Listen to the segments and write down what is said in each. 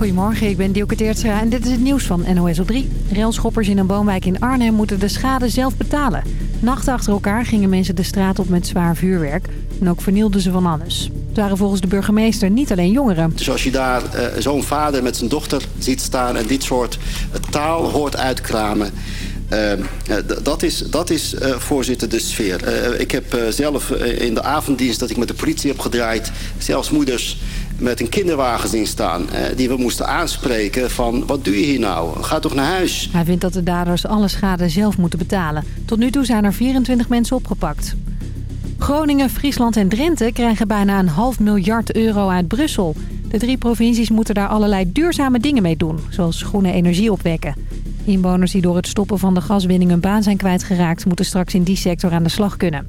Goedemorgen, ik ben Dielke en dit is het nieuws van NOS op 3. Railschoppers in een woonwijk in Arnhem moeten de schade zelf betalen. Nachten achter elkaar gingen mensen de straat op met zwaar vuurwerk. En ook vernielden ze van alles. Het waren volgens de burgemeester niet alleen jongeren. Dus als je daar uh, zo'n vader met zijn dochter ziet staan... en dit soort taal hoort uitkramen... Uh, dat is, dat is voorzitter, de sfeer. Ik heb zelf in de avonddienst dat ik met de politie heb gedraaid... zelfs moeders met een kinderwagen zien staan... die we moesten aanspreken van wat doe je hier nou? Ga toch naar huis? Hij vindt dat de daders alle schade zelf moeten betalen. Tot nu toe zijn er 24 mensen opgepakt. Groningen, Friesland en Drenthe krijgen bijna een half miljard euro uit Brussel. De drie provincies moeten daar allerlei duurzame dingen mee doen, zoals groene energie opwekken. Inwoners die door het stoppen van de gaswinning hun baan zijn kwijtgeraakt... moeten straks in die sector aan de slag kunnen.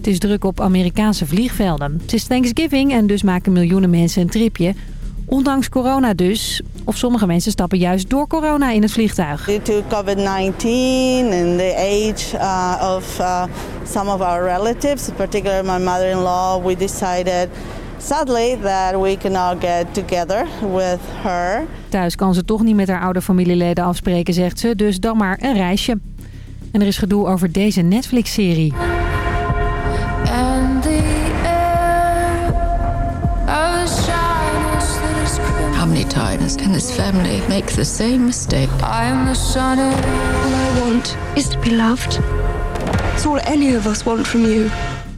Het is druk op Amerikaanse vliegvelden. Het is Thanksgiving en dus maken miljoenen mensen een tripje. Ondanks corona dus. Of sommige mensen stappen juist door corona in het vliegtuig. Due to COVID-19 and the age uh, of uh, some of our relatives, particularly my mother-in-law, we decided sadly that we cannot get together with her. Thuis kan ze toch niet met haar oude familieleden afspreken, zegt ze. Dus dan maar een reisje. En er is gedoe over deze Netflix-serie. Can this family make the same mistake? I'm the son All I want is to be loved. It's all any of us want from you.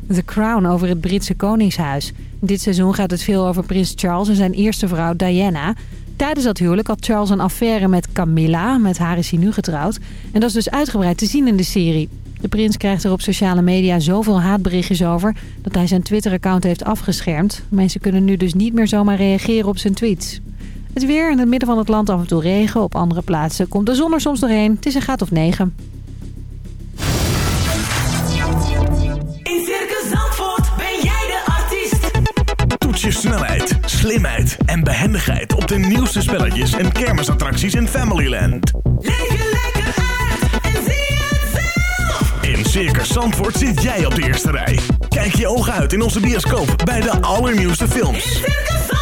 The Crown over het Britse Koningshuis. Dit seizoen gaat het veel over prins Charles en zijn eerste vrouw Diana. Tijdens dat huwelijk had Charles een affaire met Camilla. Met haar is hij nu getrouwd. En dat is dus uitgebreid te zien in de serie. De prins krijgt er op sociale media zoveel haatberichtjes over... dat hij zijn Twitter-account heeft afgeschermd. Mensen kunnen nu dus niet meer zomaar reageren op zijn tweets. Het weer in het midden van het land af en toe regen. Op andere plaatsen komt de zon er soms doorheen. Het is een graad of 9. In Circus Zandvoort ben jij de artiest. Toets je snelheid, slimheid en behendigheid... op de nieuwste spelletjes en kermisattracties in Familyland. Leef je lekker uit en zie het zelf. In Circus Zandvoort zit jij op de eerste rij. Kijk je ogen uit in onze bioscoop bij de allernieuwste films. In Circus Zandvoort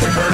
Time to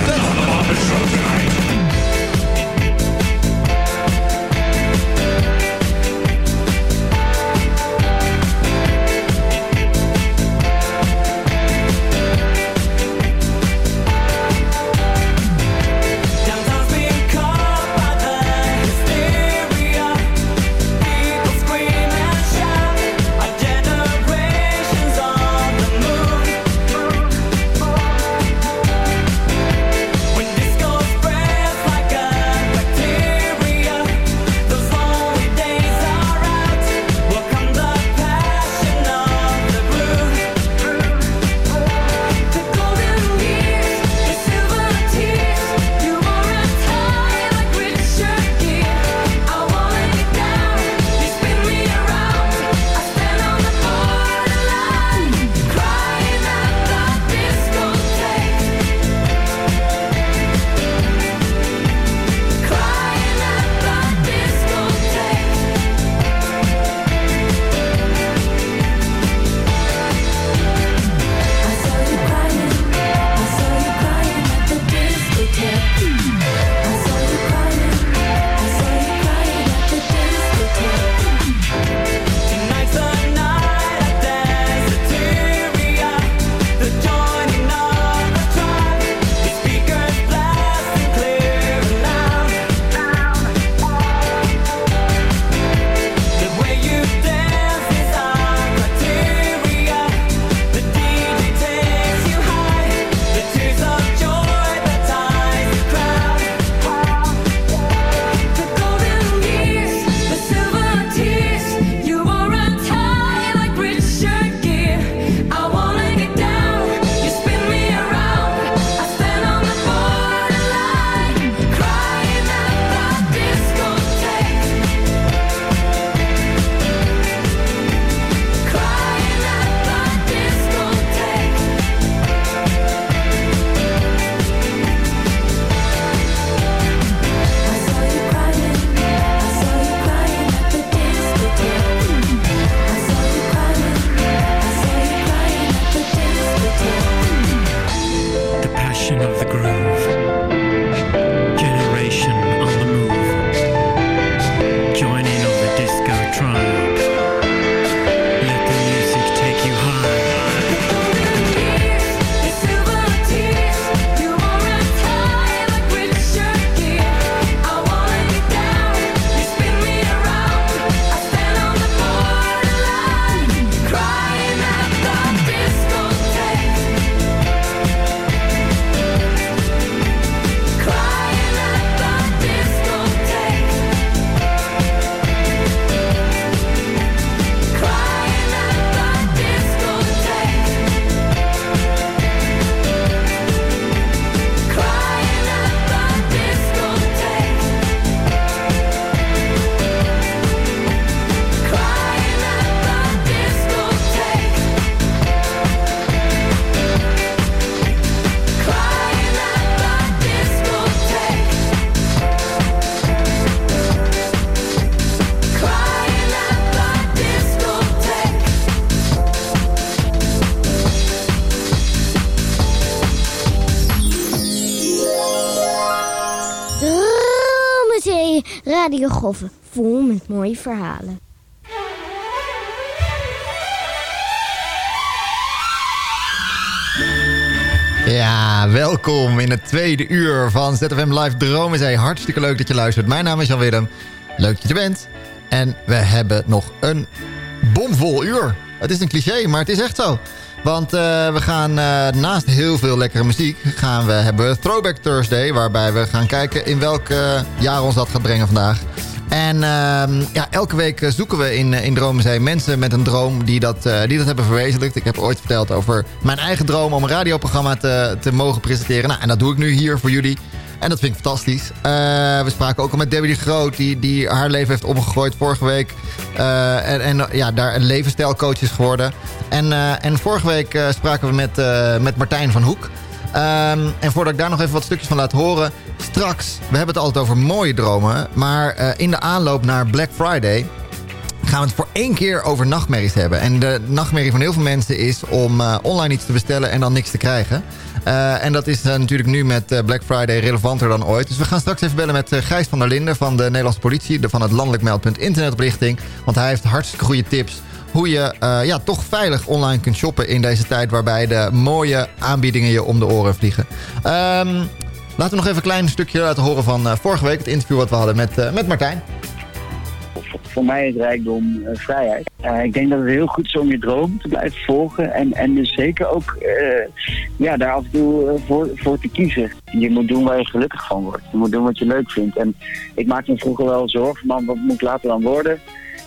Radio Goffen. Vol met mooie verhalen. Ja, welkom in het tweede uur van ZFM Live Dromenzee. Hartstikke leuk dat je luistert. Mijn naam is Jan Willem. Leuk dat je bent. En we hebben nog een bomvol uur. Het is een cliché, maar het is echt zo. Want eh, we gaan eh, naast heel veel lekkere muziek... Gaan we hebben Throwback Thursday... waarbij we gaan kijken in welk eh, jaar ons dat gaat brengen vandaag. En ehm, ja, elke week zoeken we in, in Dromenzee mensen met een droom die dat, die dat hebben verwezenlijkt. Ik heb ooit verteld over mijn eigen droom om een radioprogramma te, te mogen presenteren. Nou, en dat doe ik nu hier voor jullie. En dat vind ik fantastisch. Eh, we spraken ook al met Debbie de Groot, die, die haar leven heeft omgegooid vorige week. Eh, en en ja, daar een levensstijlcoach is geworden. En, eh, en vorige week spraken we met, met Martijn van Hoek. Ehm, en voordat ik daar nog even wat stukjes van laat horen. Straks, we hebben het altijd over mooie dromen. Maar in de aanloop naar Black Friday gaan we het voor één keer over nachtmerries hebben. En de nachtmerrie van heel veel mensen is om eh, online iets te bestellen en dan niks te krijgen. Eh, en dat is eh, natuurlijk nu met Black Friday relevanter dan ooit. Dus we gaan straks even bellen met Gijs van der Linden van de Nederlandse politie. De, van het landelijk meldpunt internetoplichting. Want hij heeft hartstikke goede tips hoe je ja, toch veilig online kunt shoppen in deze tijd... waarbij de mooie aanbiedingen je om de oren vliegen. Ehm, laten we nog even een klein stukje laten horen van vorige week. Het interview wat we hadden met, met Martijn. Voor mij is rijkdom eh, vrijheid. Eh, ik denk dat het heel goed is om je droom te blijven volgen. En, en dus zeker ook eh, ja, daar af en toe voor, voor te kiezen. Je moet doen waar je gelukkig van wordt. Je moet doen wat je leuk vindt. En ik maakte me vroeger wel zorgen, man, wat moet ik later dan worden?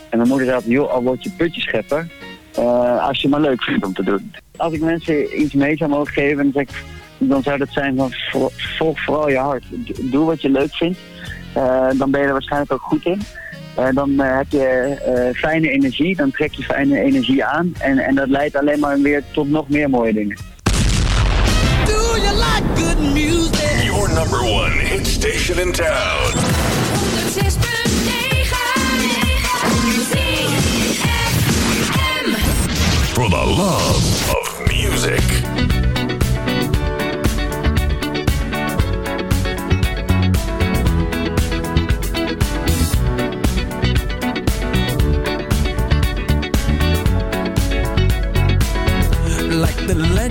En mijn moeder zei joh, al word je putjeschepper. eh als je maar leuk vindt om te doen. Als ik mensen iets mee zou mogen geven, dan, zou dat zijn van vo- volg vooral je hart. Doe wat je leuk vindt. Dan ben je er waarschijnlijk ook goed in. Eh, dan eh, heb je eh, fijne energie, dan trek je fijne energie aan. En, en dat leidt alleen maar weer tot nog meer mooie dingen. Do you like good music? Your number one hit station in town. 106.9 For the love of music.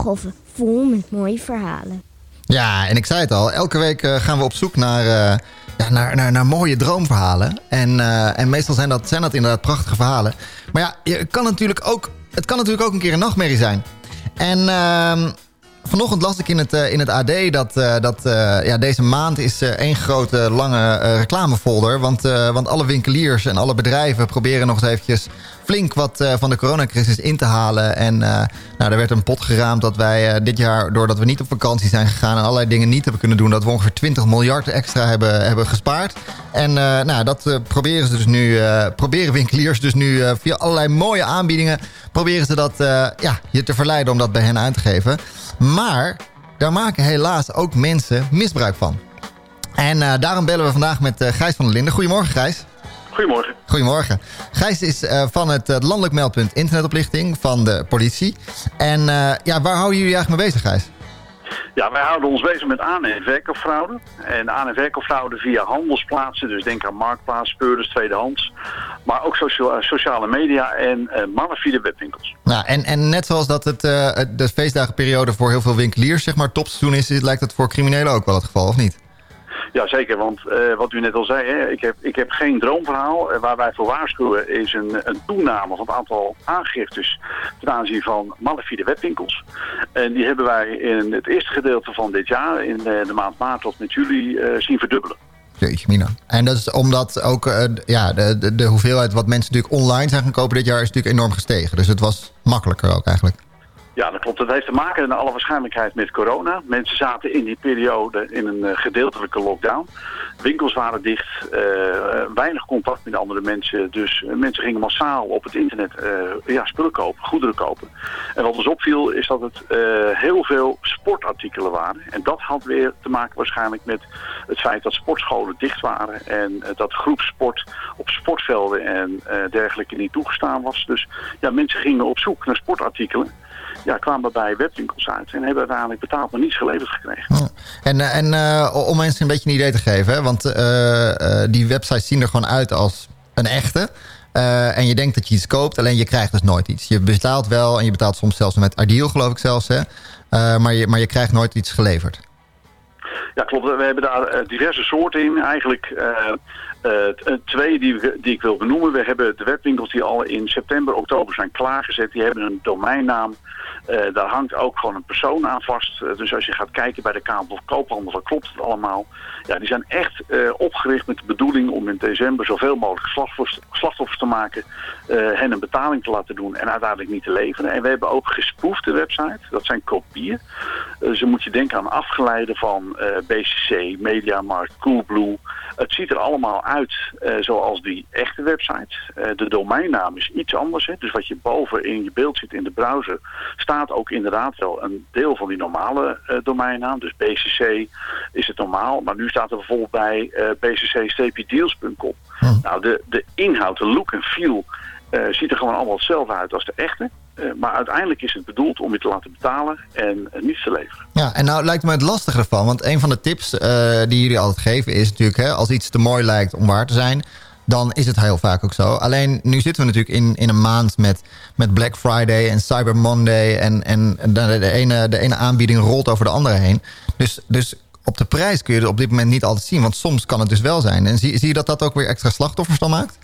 Radiogolven vol met mooie verhalen. Ja, en ik zei het al, elke week eh, gaan we op zoek naar, eh, ja, naar, naar, mooie droomverhalen. En, eh, en meestal zijn dat, zijn dat inderdaad prachtige verhalen. Maar ja, je kan natuurlijk ook, het kan natuurlijk ook een keer een nachtmerrie zijn. En ehm, vanochtend las ik in het, in het AD dat, dat ja, deze maand is één grote lange reclamefolder. Want, want alle winkeliers en alle bedrijven proberen nog eens eventjes flink wat eh, van de coronacrisis in te halen. En eh, nou, er werd een pot geraamd dat wij eh, dit jaar, doordat we niet op vakantie zijn gegaan... en allerlei dingen niet hebben kunnen doen... dat we ongeveer 20 miljard extra hebben, hebben gespaard. En nou, dat proberen, ze dus nu, proberen winkeliers dus nu via allerlei mooie aanbiedingen... proberen ze dat, ja, je te verleiden om dat bij hen uit te geven. Maar daar maken helaas ook mensen misbruik van. En daarom bellen we vandaag met Gijs van der Linden. Goedemorgen, Gijs. Goedemorgen. Goedemorgen. Gijs is eh, van het eh, landelijk meldpunt internetoplichting van de politie. En eh, ja, waar houden jullie eigenlijk mee bezig, Gijs? Ja, wij houden ons bezig met aan- en verkoopfraude. En aan- en verkoopfraude via handelsplaatsen. Dus denk aan marktplaats, speurders, tweedehands. Maar ook socia- sociale media en uh, malafide webwinkels. Nou, en, en net zoals dat het het- de feestdagenperiode voor heel veel winkeliers zeg maar topseizoen is... lijkt dat voor criminelen ook wel het geval, of niet? Ja, zeker. Want eh, wat u net al zei, hè, ik, heb, ik heb geen droomverhaal. Eh, waar wij voor waarschuwen is een, een toename van het aantal aangiftes ten aanzien van malafide webwinkels. En die hebben wij in het eerste gedeelte van dit jaar, in de, de maand maart tot met juli, eh, zien verdubbelen. Jeetje, Mina. En dat is omdat ook ja, de, de, de hoeveelheid wat mensen natuurlijk online zijn gaan kopen dit jaar... is natuurlijk enorm gestegen. Dus het was makkelijker ook eigenlijk. Ja, dat klopt. Dat heeft te maken naar alle waarschijnlijkheid met corona. Mensen zaten in die periode in een eh, gedeeltelijke lockdown. Winkels waren dicht, eh, weinig contact met andere mensen. Dus eh, mensen gingen massaal op het internet ja, spullen kopen, goederen kopen. En wat ons opviel is dat het heel veel sportartikelen waren. En dat had weer te maken waarschijnlijk met het feit dat sportscholen dicht waren. En dat groepsport op sportvelden en dergelijke niet toegestaan was. Dus ja, mensen gingen op zoek naar sportartikelen ja, kwamen bij webwinkels uit en hebben uiteindelijk betaald maar niets geleverd gekregen. En, eh, en eh, om mensen een beetje een idee te geven... Hè, want eh, die websites zien er gewoon uit als een echte... En je denkt dat je iets koopt, alleen je krijgt dus nooit iets. Je betaalt wel en je betaalt soms zelfs met Ardeal, geloof ik zelfs. Hè? Maar, je, maar je krijgt nooit iets geleverd. Ja, klopt. We hebben daar diverse soorten in. Eigenlijk eh, twee die, die ik wil benoemen. We hebben de webwinkels die al in september, oktober zijn klaargezet. Die hebben een domeinnaam. Eh, daar hangt ook gewoon een persoon aan vast. Dus als je gaat kijken bij de Kamer van Koophandel, dan klopt het allemaal. Ja, die zijn echt opgericht met de bedoeling om in december zoveel mogelijk slachtoffers, te maken. hen een betaling te laten doen en uiteindelijk niet te leveren. En we hebben ook gesproefde websites. Dat zijn kopieën. Eh, ze moet je denken aan afgeleiden van BCC, Mediamarkt, Coolblue. Het ziet er allemaal uit eh, zoals die echte websites. Eh, de domeinnaam is iets anders. Hè? Dus wat je boven in je beeld ziet in de browser... staat ook inderdaad wel een deel van die normale eh, domeinnaam. Dus BCC is het normaal. Maar nu staat er bijvoorbeeld bij bcc-deals.com. Nou, de, de inhoud, de look en feel... ziet er gewoon allemaal hetzelfde uit als de echte. Eh, maar uiteindelijk is het bedoeld om je te laten betalen en eh, niets te leveren. Ja, en nou lijkt me het lastige ervan. Want een van de tips eh, die jullie altijd geven is natuurlijk... Hè, als iets te mooi lijkt om waar te zijn... dan is het heel vaak ook zo. Alleen nu zitten we natuurlijk in, in een maand met, met Black Friday en Cyber Monday... en, en de, de, ene, de ene aanbieding rolt over de andere heen. Dus, dus op de prijs kun je het op dit moment niet altijd zien. Want soms kan het dus wel zijn. En zie, zie je dat dat ook weer extra slachtoffers dan maakt?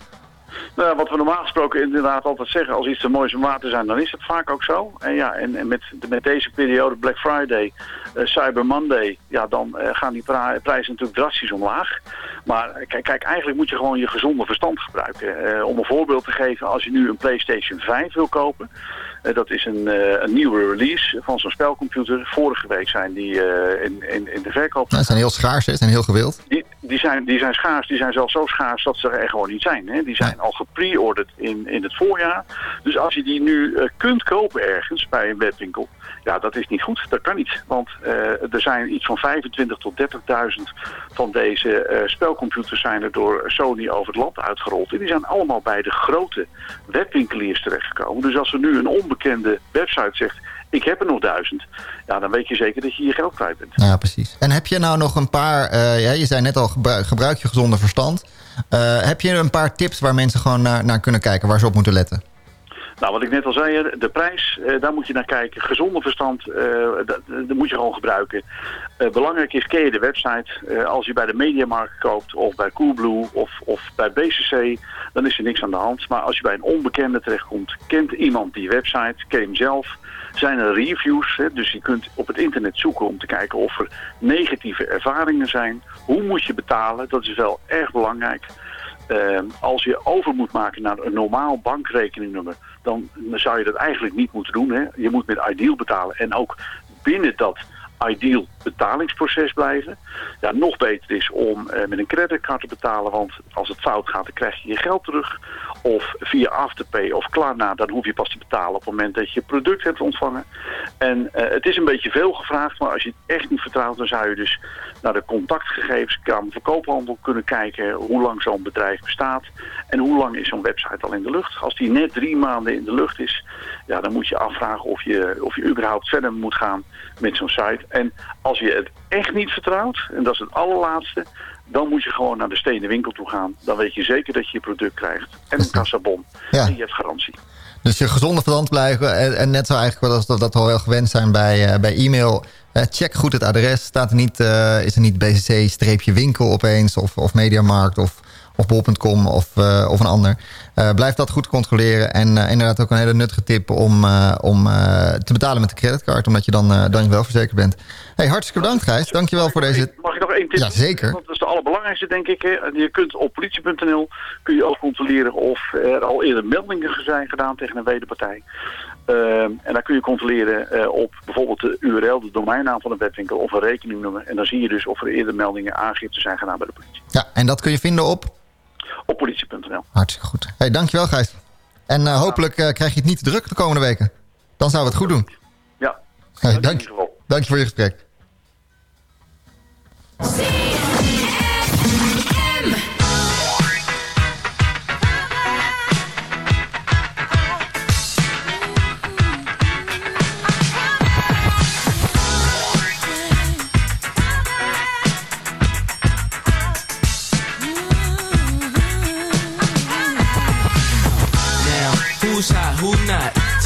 Nou, wat we normaal gesproken inderdaad altijd zeggen, als iets te mooi is om te zijn, dan is het vaak ook zo. En ja, en, met, met deze periode, Black Friday, eh, Cyber Monday, ja, dan eh, gaan die prijzen natuurlijk drastisch omlaag. Maar eh, kijk, kijk, eigenlijk moet je gewoon je gezonde verstand gebruiken. Om een voorbeeld te geven, als je nu een PlayStation 5 wil kopen, dat is een, eh, een nieuwe release van zo'n spelcomputer. Vorige week zijn die eh, in, in, in de verkoop Nou, ze zijn heel schaars, hè, ze zijn heel gewild. die, die, zijn, die zijn schaars, die zijn zelfs zo schaars dat ze er gewoon niet zijn. Hè? Die zijn al gepre-orderd in, in het voorjaar. Dus als je die nu eh, kunt kopen ergens bij een webwinkel, ja, dat is niet goed. Dat kan niet. Want eh, er zijn iets van 25 tot 30.000 van deze eh, spelcomputers zijn er door Sony over het land uitgerold. En die zijn allemaal bij de grote webwinkeliers terechtgekomen. Dus als er nu een onbekende website zegt, ik heb er nog duizend, ja, dan weet je zeker dat je je geld kwijt bent. Ja, precies. En heb je nou nog een paar... eh, ja, je zei net al, gebruik, je gezonde verstand. Heb je een paar tips waar mensen gewoon naar, naar kunnen kijken... waar ze op moeten letten? Nou, wat ik net al zei, de prijs, eh, daar moet je naar kijken. Gezonde verstand, eh, dat, dat moet je gewoon gebruiken. Eh, belangrijk is, ken je de website. Als je bij de Mediamarkt koopt, of bij Coolblue, of, of bij BCC, dan is er niks aan de hand. Maar als je bij een onbekende terechtkomt, kent iemand die website, ken hem zelf... Zijn er reviews, dus je kunt op het internet zoeken om te kijken of er negatieve ervaringen zijn. Hoe moet je betalen? Dat is wel erg belangrijk. Eh, als je over moet maken naar een normaal bankrekeningnummer, dan zou je dat eigenlijk niet moeten doen. Hè? Je moet met Ideal betalen en ook binnen dat Ideal betalingsproces blijven. Ja, nog beter is om eh, met een creditcard te betalen, want als het fout gaat, dan krijg je je geld terug. Of via Afterpay of Klarna, dan hoef je pas te betalen op het moment dat je product hebt ontvangen. En eh, het is een beetje veel gevraagd, maar als je het echt niet vertrouwt, dan zou je dus naar de contactgegevens Kamer van Koophandel kunnen kijken hoe lang zo'n bedrijf bestaat. En hoe lang is zo'n website al in de lucht. Als die net drie maanden in de lucht is, ja, dan moet je afvragen of je, of je überhaupt verder moet gaan met zo'n site. En als je het echt niet vertrouwt, en dat is het allerlaatste, dan moet je gewoon naar de stenen winkel toe gaan. Dan weet je zeker dat je je product krijgt. En een kassabon. Ja. En je hebt garantie. Dus je gezonde verstand blijven. En, en net zo eigenlijk wat als dat, dat we wel gewend zijn bij, eh, bij e-mail. Eh, check goed het adres. Staat er niet, eh, is er niet BCC-winkel opeens of, of Mediamarkt of, of bol.com of, eh, of een ander. Eh, blijf dat goed controleren. En eh, inderdaad ook een hele nuttige tip om, om te betalen met de creditcard. Omdat je dan, dan wel verzekerd bent. Hey, hartstikke bedankt Gijs. Dankjewel voor deze... Mag ik nog één tip? Ja, zeker. Want dat is de allerbelangrijkste, denk ik. Je kunt op politie.nl kun je ook controleren of er al eerder meldingen zijn gedaan tegen een wederpartij. Ehm, en dan kun je controleren op bijvoorbeeld de URL, de domeinnaam van de webwinkel of een rekeningnummer. En dan zie je dus of er eerder meldingen aangifte zijn gedaan bij de politie. Ja, en dat kun je vinden op... Op politie.nl. Hartstikke goed. Hey, dankjewel Gijs. En eh, hopelijk eh, krijg je het niet te druk de komende weken. Dan zou het goed doen. Ja. Hey, dank, dank je voor je gesprek.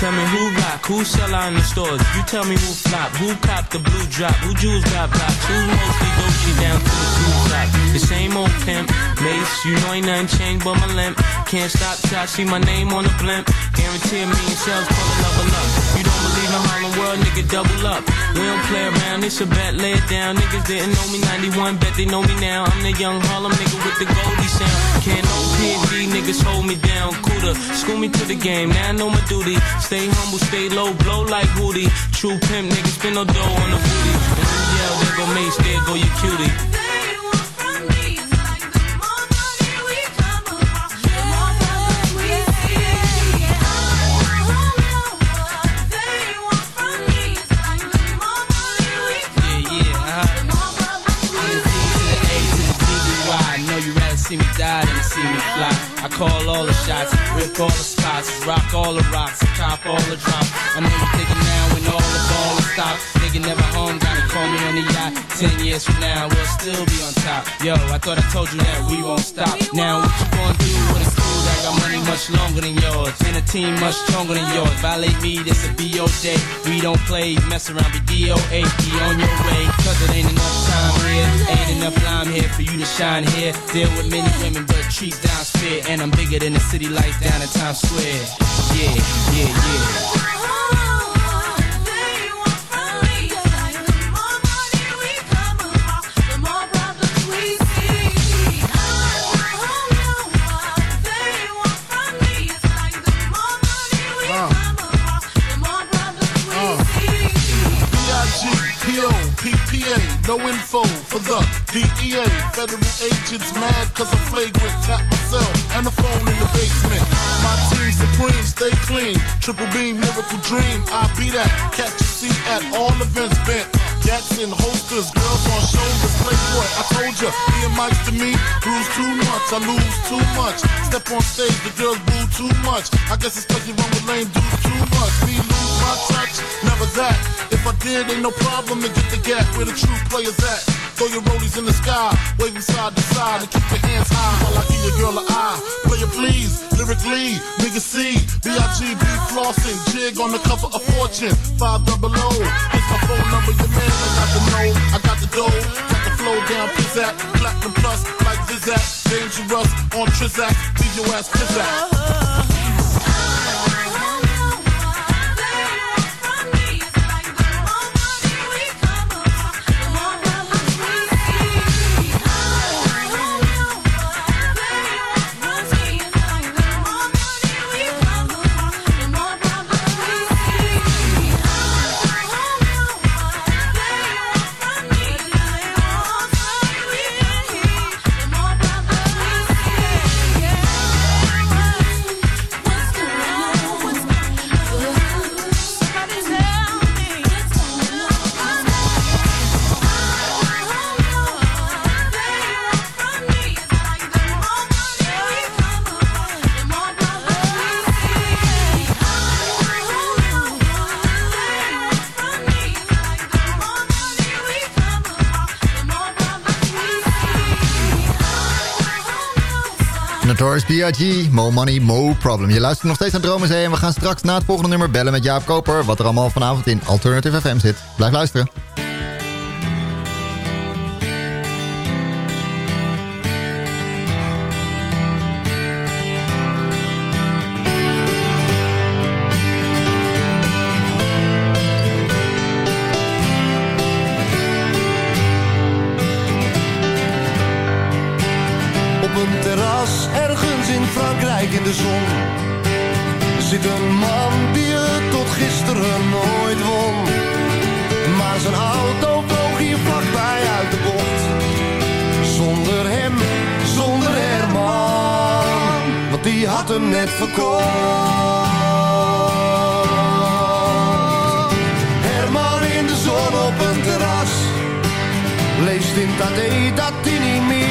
Tell me who rock, who sell out in the stores. You tell me who flop, who cop the blue drop, who jewels got pops, who mostly Gucci down to the blue top. The same old pimp, mace, you know ain't nothing changed but my limp. Can't stop till I see my name on the blimp. Guarantee me and sales pull a level up. You don't believe in Harlem World, nigga, double up. We don't play around, it's a bet, lay it down. Niggas didn't know me 91, bet they know me now. I'm the young Harlem nigga with the Goldie sound. Can't no PD, niggas hold me down. Cooler, school me to the game, now I know my duty. Stay humble, stay low, blow like Hootie. True pimp, niggas spin no dough on the booty. And you there go Mace, there go your cutie. Rip all the spots, rock all the rocks, cop all the drops. I know you're thinking now when all the ball is stopped. Nigga never home, gotta call me on the yacht. Ten years from now, we'll still be on top. Yo, I thought I told you that we won't stop. Now what you gonna do with a got money much longer than yours? And a team much stronger than yours. Violate me, this a BO day. We don't play, mess around, be DOA, be on your way. Cause it ain't enough time here, ain't enough lime here for you to shine here. Deal with many women, but treat down spit. And I'm bigger than the city lights down in Times Square. Yeah, yeah, yeah. No info for the DEA. Federal agents mad cause I'm flagrant. Tap myself and the phone in the basement. My team supreme, stay clean. Triple beam, miracle dream. I be that. Catch a seat at all events bent. Gats in holsters, girls on shoulders. Playboy, I told ya, being Mike's to me, bruise too much, I lose too much. Step on stage, the girls boo too much. I guess it's cause you run with lame dudes too never that. If I did, ain't no problem to get the gap where the true players at. Throw your rollies in the sky, waving side to side, and keep your hands high while I give your girl an eye. Play it please, lyrically, nigga C, B-I-G-B flossing, jig on the cover of Fortune, five double O. It's my phone number, your man, I got the know, I got the dough, got the flow down, pizzazz, platinum plus, like Zizak, dangerous on Trizak, leave your ass pizzazz. Notorious B.I.G. Mo money, mo problem. Je luistert nog steeds naar Dromenzee en we gaan straks na het volgende nummer bellen met Jaap Koper... wat er allemaal vanavond in Alternative FM zit. Blijf luisteren. biex din ta' dej ta' tini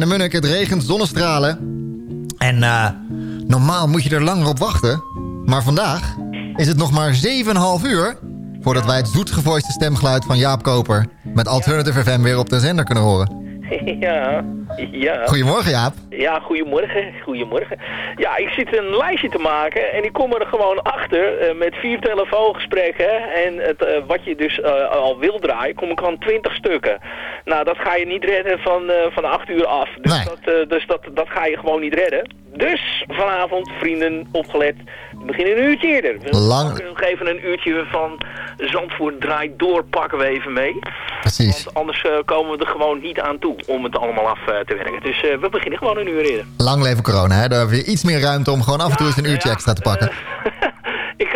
In de Munnik. Het regent zonnestralen. En eh, normaal moet je er langer op wachten. Maar vandaag is het nog maar 7,5 uur... voordat wij het zoetgevoiste stemgeluid van Jaap Koper... met Alternative FM weer op de zender kunnen horen. Ja, ja. Goedemorgen Jaap. Ja, goedemorgen. Goedemorgen. Ja, ik zit een lijstje te maken en ik kom er gewoon achter eh, met vier telefoongesprekken en het, eh, wat je dus eh, al wil draaien, kom ik aan twintig stukken. Nou, dat ga je niet redden van, van acht uur af. Dus, dat, dus dat, dat ga je gewoon niet redden. Dus vanavond, vrienden, opgelet, we beginnen een uurtje eerder. We Lang- nog even een uurtje van Zandvoort draait door, pakken we even mee. Precies. Want anders eh, komen we er gewoon niet aan toe om het allemaal af eh, te werken. Dus eh, we beginnen gewoon een uur eerder. Lang leven corona, hè? Daar heb je iets meer ruimte om gewoon af en toe eens een uurtje extra te pakken.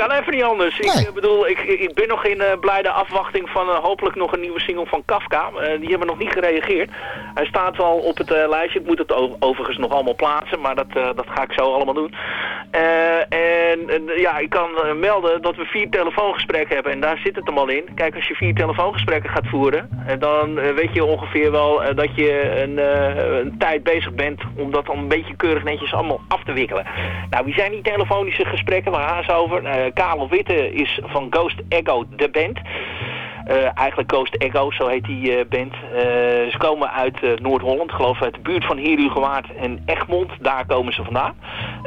Kan even niet anders. Ik eh, bedoel, ik, ik ben nog in eh, blijde afwachting van eh, hopelijk nog een nieuwe single van Kafka. Die hebben nog niet gereageerd. Hij staat al op het lijstje. Ik moet het overigens nog allemaal plaatsen, maar dat, dat ga ik zo allemaal doen. En ja, ik kan melden dat we vier telefoongesprekken hebben en daar zit het hem al in. Kijk, als je vier telefoongesprekken gaat voeren, dan weet je ongeveer wel dat je een, een tijd bezig bent om dat dan een beetje keurig netjes allemaal af te wikkelen. Nou, wie zijn die telefonische gesprekken? Waar gaan ze over? Karel Witte is van Ghost Echo, de band. Eh, eigenlijk Ghost Echo, zo heet die eh, band. Eh, ze komen uit Noord-Holland, geloof ik uit de buurt van Heerhugowaard en Egmond. Daar komen ze vandaan.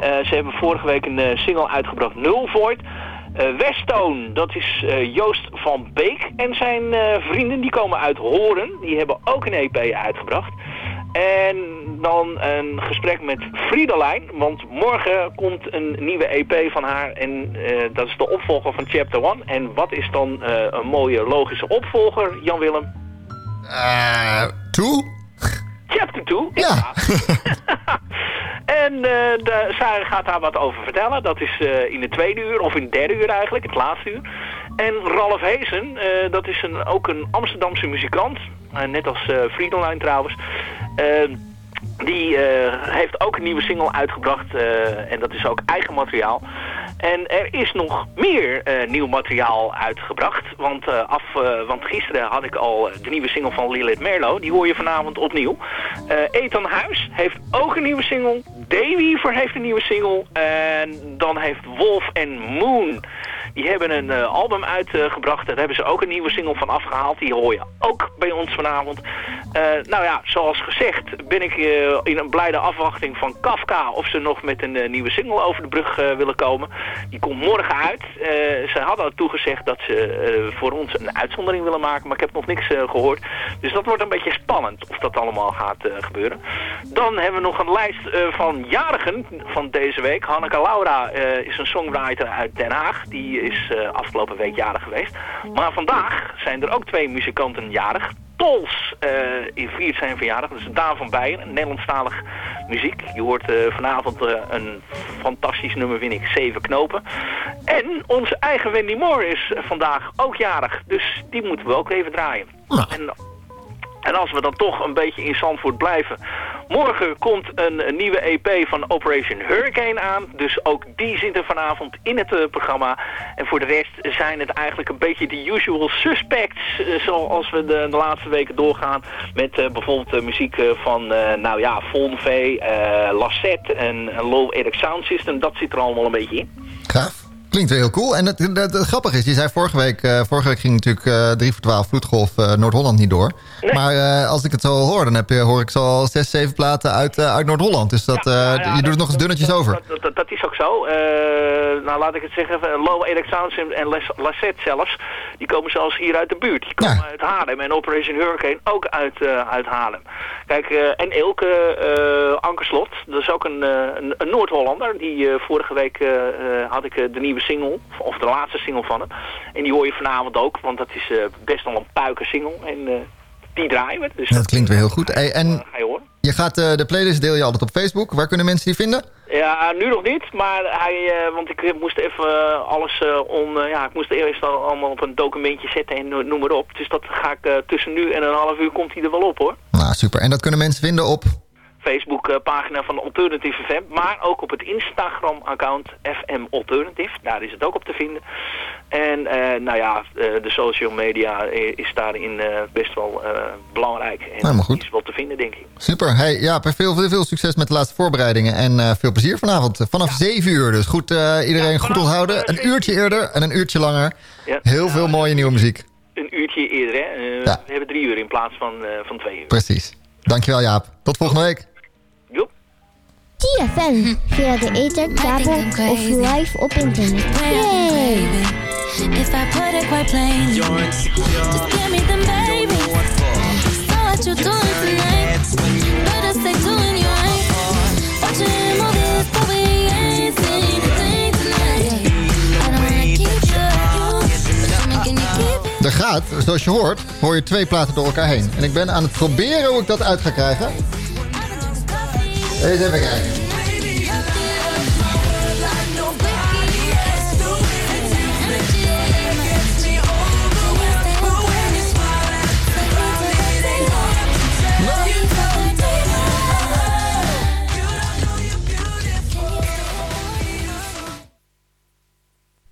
Ze hebben vorige week een single uitgebracht, Null Void. Westone, dat is Joost van Beek en zijn vrienden, die komen uit Horen. Die hebben ook een EP uitgebracht. En dan een gesprek met Friedelijn, want morgen komt een nieuwe EP van haar en eh, dat is de opvolger van Chapter 1. En wat is dan eh, een mooie logische opvolger, Jan Willem? Eh, toe? Chapter 2, ja. en de, zij gaat daar wat over vertellen. Dat is in de tweede uur, of in het derde uur eigenlijk, het laatste uur. En Ralf Heesen, dat is een, ook een Amsterdamse muzikant. Eh, net als Friedelijn trouwens. Eh, die eh, heeft ook een nieuwe single uitgebracht. en dat is ook eigen materiaal. En er is nog meer nieuw materiaal uitgebracht. Want, af, want gisteren had ik al de nieuwe single van Lilith Merlo. Die hoor je vanavond opnieuw. Ethan Huis heeft ook een nieuwe single. Dayweaver heeft een nieuwe single. En dan heeft Wolf en Moon... Die hebben een eh, album uitgebracht. Daar hebben ze ook een nieuwe single van afgehaald. Die hoor je ook bij ons vanavond. Eh, nou ja, zoals gezegd ben ik eh, in een blijde afwachting van Kafka... of ze nog met een nieuwe single over de brug willen komen. Die komt morgen uit. Ze hadden toegezegd dat ze voor ons een uitzondering willen maken... maar ik heb nog niks eh, gehoord. Dus dat wordt een beetje spannend of dat allemaal gaat gebeuren. Dan hebben we nog een lijst van jarigen van deze week. Hanneke Laura is een songwriter uit Den Haag. Die is eh, afgelopen week jarig geweest. Maar vandaag zijn er ook twee muzikanten jarig. Tols eh viert zijn verjaardag. Dat is Daan van Bijen, Nederlandstalig muziek. Je hoort eh, vanavond een fantastisch nummer, vind ik, Zeven Knopen. En onze eigen Wendy Moore is vandaag ook jarig. Dus die moeten we ook even draaien. En en als we dan toch een beetje in Zandvoort blijven. Morgen komt een, nieuwe EP van Operation Hurricane aan. Dus ook die zit er vanavond in het eh, programma. En voor de rest zijn het eigenlijk een beetje de usual suspects. eh, zoals we de, de laatste weken doorgaan. Met eh, bijvoorbeeld muziek van, nou ja, Von V, Lassette en Low Eric Sound System. Dat zit er allemaal een beetje in. Klinkt wel heel cool. En het, het, het grappige is, je zei vorige week... eh, vorige week ging natuurlijk eh 3 voor 12 vloedgolf eh, Noord-Holland niet door. Maar als ik het zo hoor, dan heb je, hoor ik zo al 6, 7 platen uit, uit Noord-Holland. Dus dat, Nou ja, je doet het nog eens dunnetjes dat- over. Dat, dat, dat is ook zo. Nou, laat ik het zeggen. Low Eric Sound System en Les- Lassette zelfs. Die komen zelfs hier uit de buurt. Die komen uit Haarlem. En Operation Hurricane ook uit, uit Haarlem. Kijk, en Elke Ankerslot. Dat is ook een, een, een Noord-Hollander. Die vorige week had ik de nieuwe single. Of de laatste single van hem. En die hoor je vanavond ook. Want dat is eh, best wel een puiken single. En eh, die draaien we. Dus Dat klinkt weer heel goed. Hey, en ga je horen. je gaat eh, de playlist deel je altijd op Facebook. Waar kunnen mensen die vinden? Ja, nu nog niet, maar hij, eh, want ik eh, moest even eh, alles eh, eh, ja, ik moest eerst al allemaal op een documentje zetten en no- noem maar op. Dus dat ga ik eh, tussen nu en een half uur komt hij er wel op hoor. Nou, super. En dat kunnen mensen vinden op... Facebook-pagina van Alternative FM. Maar ook op het Instagram-account FM Alternative. Daar is het ook op te vinden. En eh, nou ja, eh, de social media eh, is daarin eh, best wel eh, belangrijk. En Helemaal goed. is wel te vinden, denk ik. Super. Hey, ja, veel, veel, veel succes met de laatste voorbereidingen. En eh, veel plezier vanavond. Eh, Vanaf 7 uur dus. Goed, eh, iedereen goed onthouden. Een uurtje eerder en een uurtje langer. Ja. Heel veel mooie nieuwe muziek. Een uurtje eerder, hè. Eh, Ja. We hebben drie uur in plaats van, eh, van twee uur. Precies. Dankjewel Jaap. Tot volgende week. TFM via de ether, kabel of live op internet. Yay! If I put it quite plain, just give me the baby. So what you doing tonight? Better stay doing you right. Watching movies, but we ain't seen a thing tonight. I don't wanna keep you, making you keep it. Er gaat, zoals je hoort, hoor je twee platen door elkaar heen. En ik ben aan het proberen hoe ik dat uit ga krijgen. Even kijken.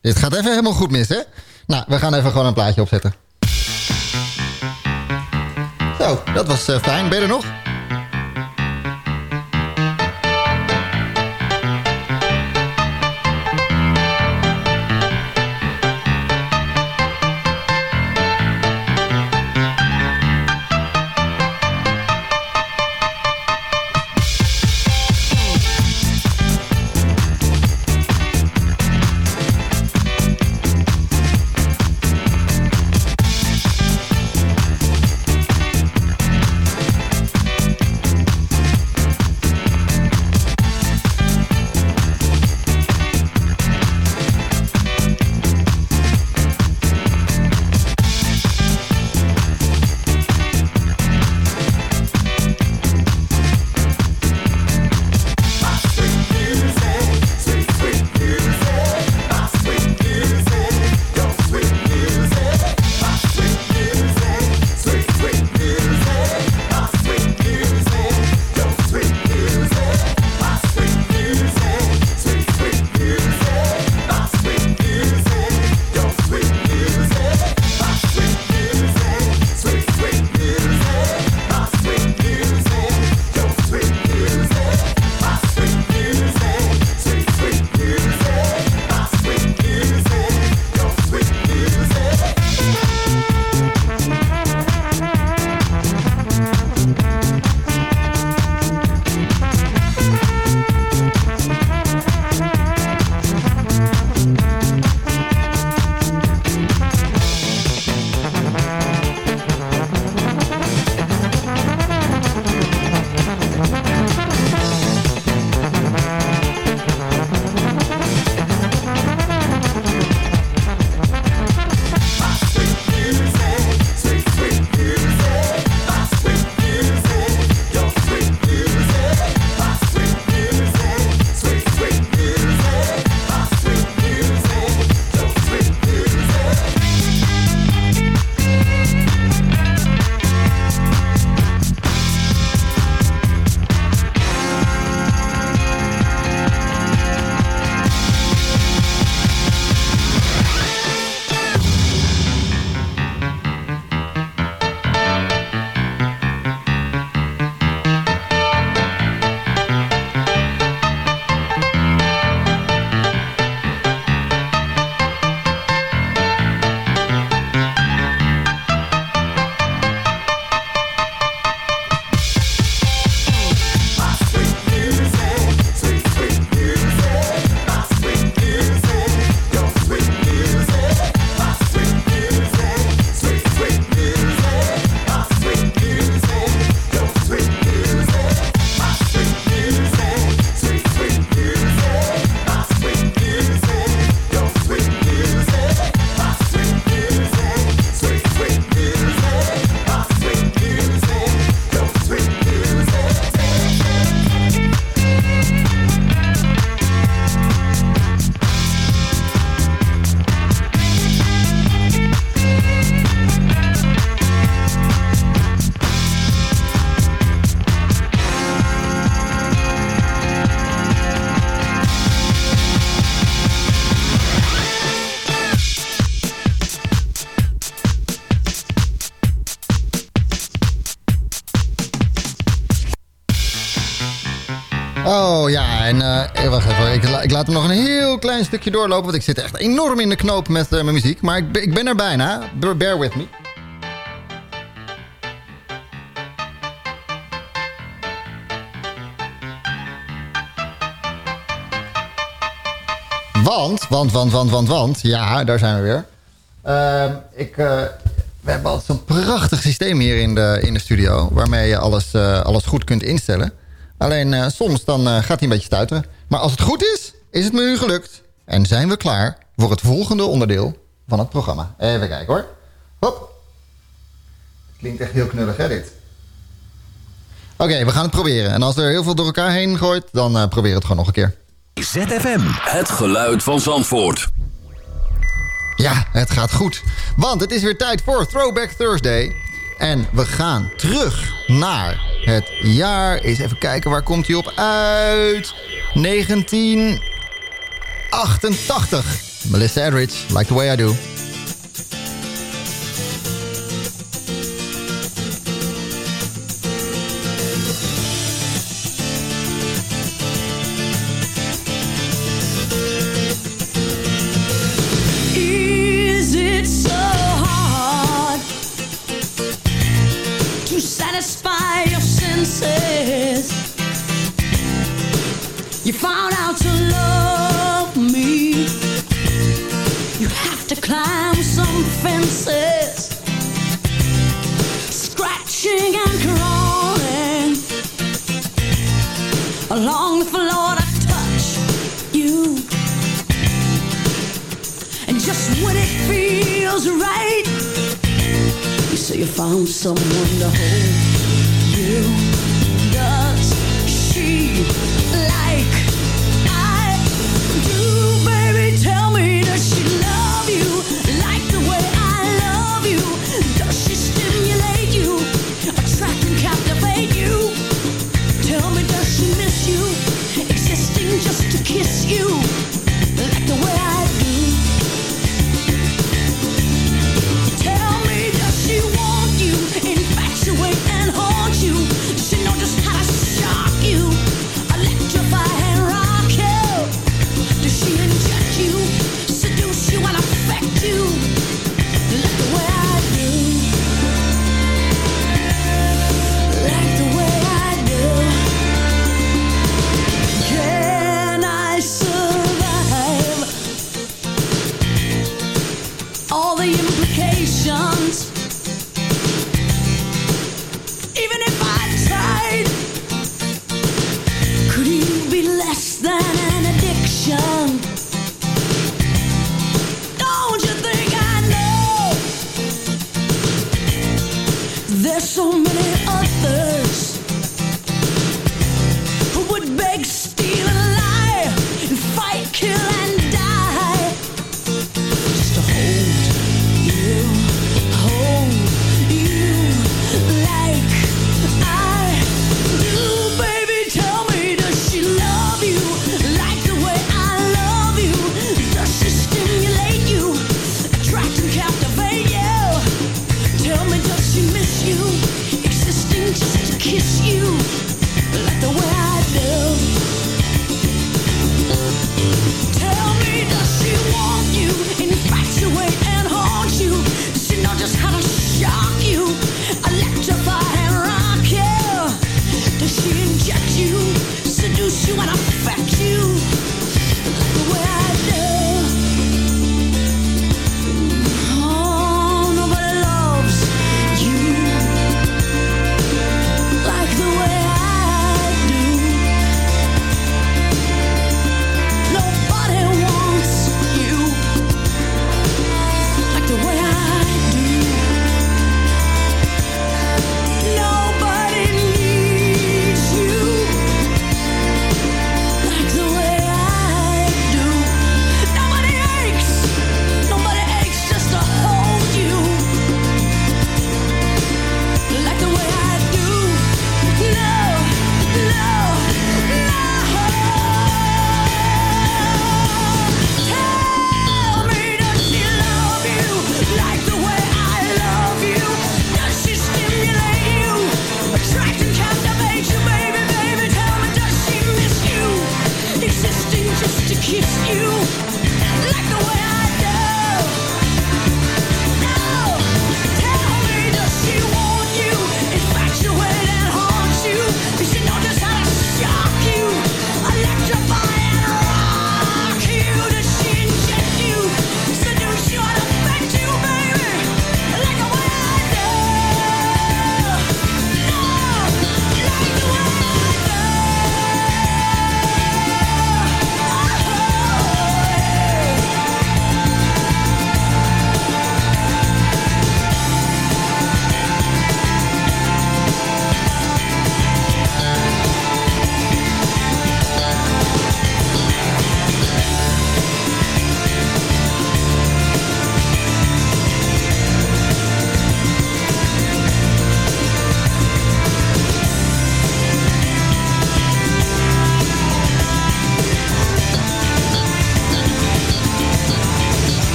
Dit gaat even helemaal goed mis, hè? Nou, we gaan even gewoon een plaatje opzetten. Zo, dat was eh, fijn. Ben je er nog? Ik, la- ik laat hem nog een heel klein stukje doorlopen. Want ik zit echt enorm in de knoop met eh, mijn muziek. Maar ik, ik ben er bijna. Bear- with me. Want, want, want, want, want, want. Ja, daar zijn we weer. Ehm, ik, eh, we hebben altijd zo'n prachtig systeem hier in de, in de studio... waarmee je alles, eh, alles goed kunt instellen. Alleen soms dan gaat hij een beetje stuiteren. Maar als het goed is, is het me nu gelukt. En zijn we klaar voor het volgende onderdeel van het programma. Even kijken hoor. Hop. Klinkt echt heel knullig hè dit. Oké, we gaan het proberen. En als er heel veel door elkaar heen gooit, dan eh probeer het gewoon nog een keer. ZFM. Het geluid van Zandvoort. Ja, het gaat goed. Want het is weer tijd voor Throwback Thursday. En we gaan terug naar het jaar. Eens even kijken, waar komt hij op uit? 1988. Melissa Etheridge, Like the Way I Do. Is feels right, you say you found someone to hold you. Does she like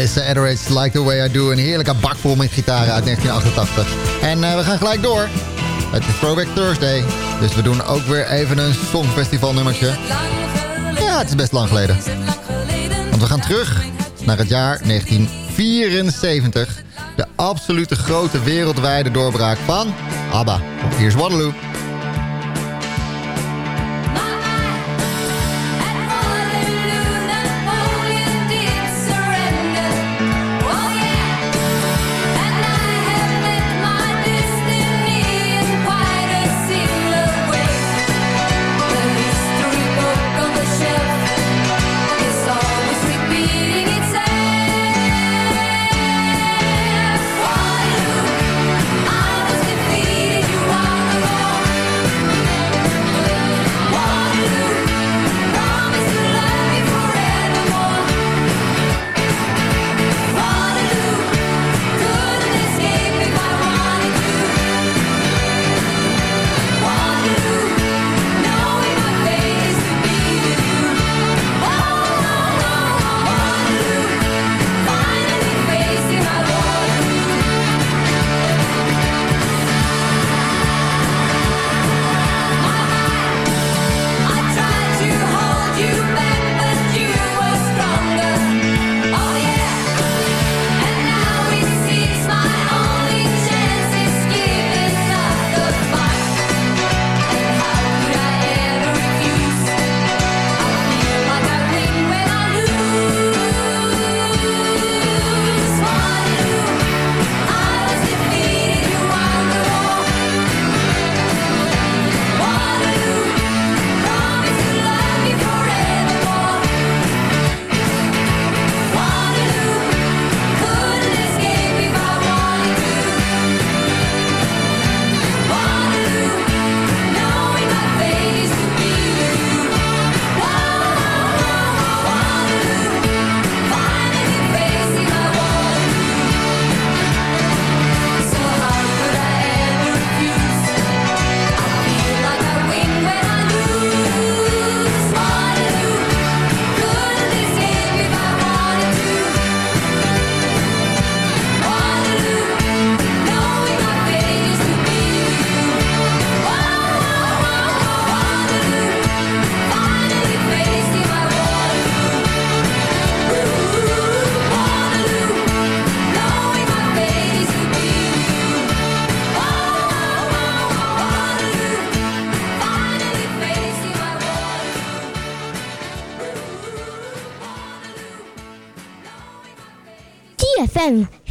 Melissa Etheridge, Like the Way I Do. Een heerlijke bak vol met gitaren uit 1988. En eh, we gaan gelijk door. Het is Throwback Thursday. Dus we doen ook weer even een Songfestival nummertje. Ja, het is best lang geleden. Want we gaan terug naar het jaar 1974. De absolute grote wereldwijde doorbraak van ABBA. Hier is Waterloo.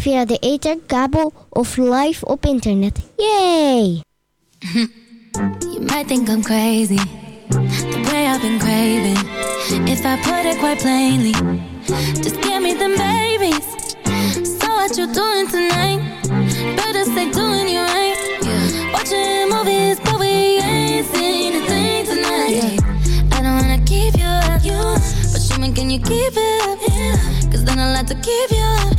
Via de ether, kabel of live op internet. Yay! You might think I'm crazy, the way I've been craving. If I put it quite plainly, just give me them babies. So what you doing tonight? Better stay doing you right. Watching movies, but we ain't seen a thing tonight. I don't wanna keep you up, but show me can you keep it up? Cause then I'll have to keep you up.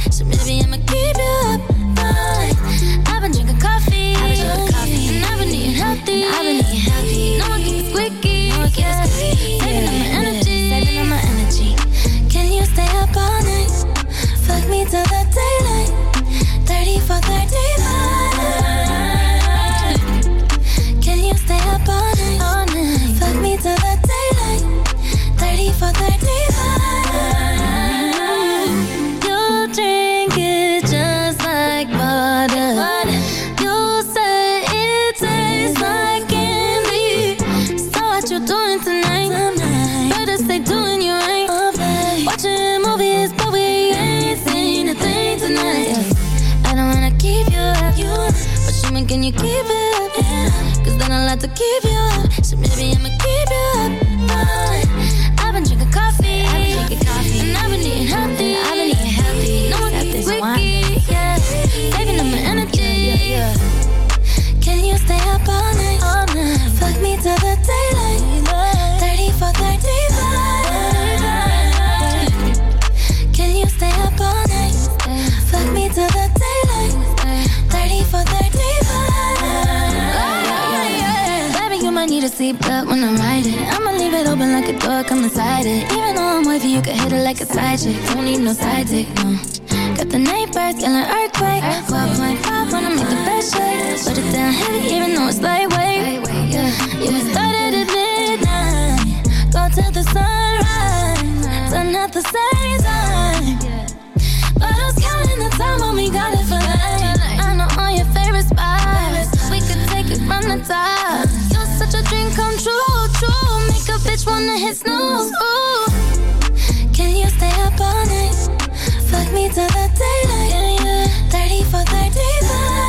A seatbelt when I'm riding. I'ma leave it open like a door, come inside it. Even though I'm wavy, you can hit it like a side chick. Don't need no side dick, no. Got the neighbors yelling earthquake. 12.5 wanna make the best shake. Put it down heavy, even though it's lightweight. Yeah, we started at midnight. Go till the sunrise. Done at the same wanna hit snooze. Can you stay up all night? Fuck me till the daylight. 30 for 35.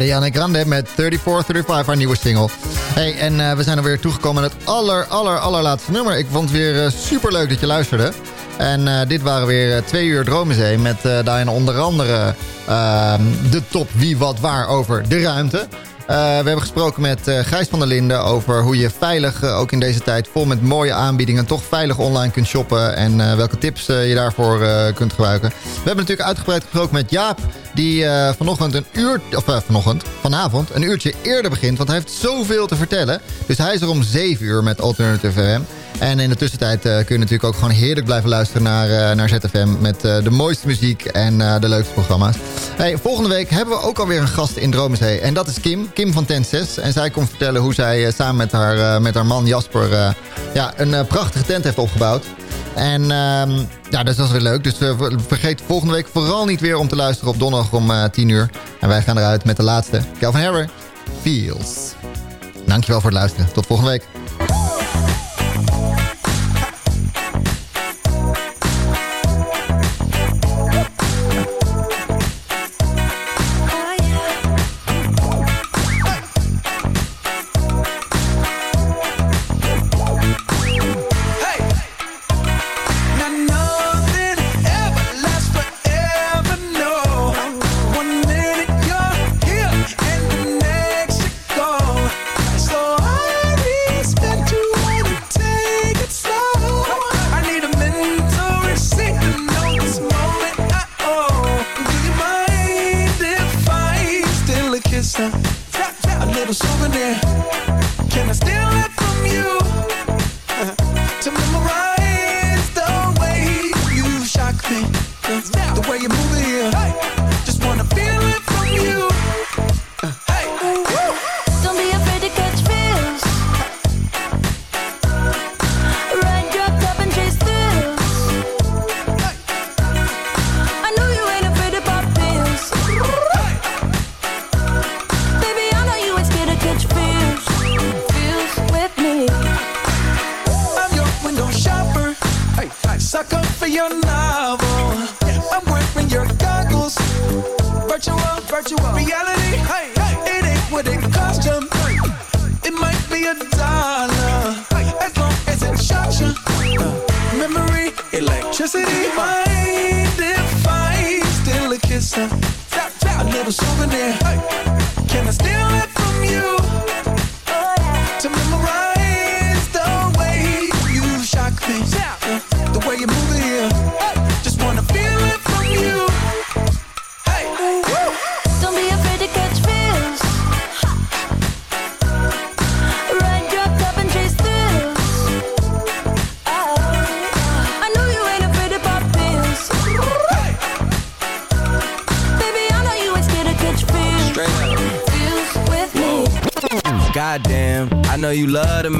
Ariana Grande met 3435, haar nieuwe single. Hey, en eh, we zijn alweer toegekomen aan het aller, aller, allerlaatste nummer. Ik vond het weer uh, super leuk dat je luisterde. En eh, dit waren weer eh, twee uur Dromenzee met eh, daarin onder andere ehm, de top wie, wat, waar over de ruimte. Eh, we hebben gesproken met eh, Gijs van der Linden over hoe je veilig, eh, ook in deze tijd vol met mooie aanbiedingen, toch veilig online kunt shoppen. En welke tips je daarvoor kunt gebruiken. We hebben natuurlijk uitgebreid gesproken met Jaap, die vanochtend een uur, of vanochtend, vanavond, een uurtje eerder begint. Want hij heeft zoveel te vertellen. Dus hij is er om 7 uur met Alternative FM. En in de tussentijd eh, kun je natuurlijk ook gewoon heerlijk blijven luisteren naar, eh, naar ZFM... met eh, de mooiste muziek en de leukste programma's. Hey, volgende week hebben we ook alweer een gast in Dromenzee. En dat is Kim, Kim van Tent 6. En zij komt vertellen hoe zij samen met haar, met haar man Jasper... ja, een prachtige tent heeft opgebouwd. En ehm, ja, dus dat is weer leuk. Dus ver- vergeet volgende week vooral niet weer om te luisteren op donderdag om eh 10 uur. En wij gaan eruit met de laatste. Calvin Harris, Feels. Dankjewel voor het luisteren. Tot volgende week.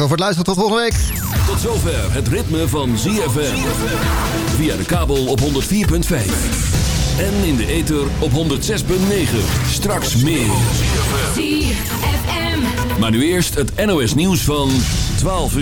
Dankjewel voor het luisteren. Tot volgende week. Tot zover het ritme van ZFM. Via de kabel op 104.5. En in de ether op 106.9. Straks meer. ZFM. Maar nu eerst het NOS nieuws van 12 uur.